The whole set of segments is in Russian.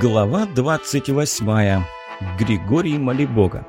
Глава 28. Григорий Молибога.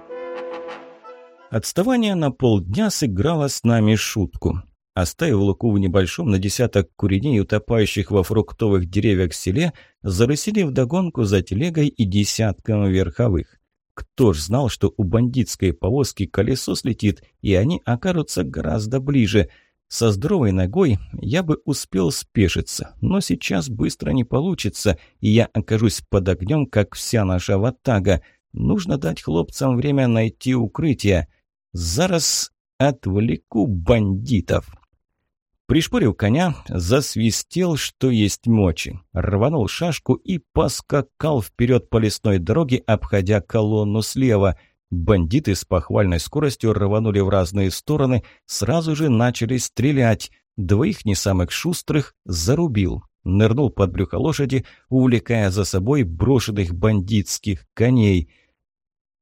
Отставание на полдня сыграло с нами шутку. Оставив Луку в небольшом на десяток куреней, утопающих во фруктовых деревьях селе, зарысили вдогонку за телегой и десятком верховых. Кто ж знал, что у бандитской повозки колесо слетит, и они окажутся гораздо ближе – со здоровой ногой я бы успел спешиться, но сейчас быстро не получится, и я окажусь под огнем, как вся наша ватага. Нужно дать хлопцам время найти укрытие. Зараз отвлеку бандитов. Пришпорив коня, засвистел, что есть мочи. Рванул шашку и поскакал вперед по лесной дороге, обходя колонну слева – Бандиты с похвальной скоростью рванули в разные стороны, сразу же начали стрелять. Двоих не самых шустрых зарубил. Нырнул под брюхо лошади, увлекая за собой брошенных бандитских коней.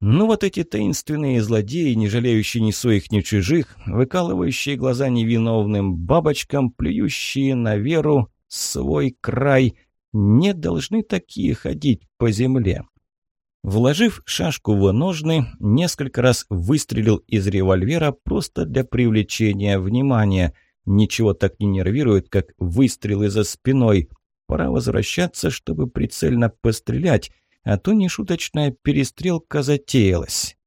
Ну вот эти таинственные злодеи, не жалеющие ни своих, ни чужих, выкалывающие глаза невиновным бабочкам, плюющие на веру свой край, не должны такие ходить по земле. Вложив шашку в ножны, несколько раз выстрелил из револьвера просто для привлечения внимания. Ничего так не нервирует, как выстрелы за спиной. Пора возвращаться, чтобы прицельно пострелять, а то нешуточная перестрелка затеялась.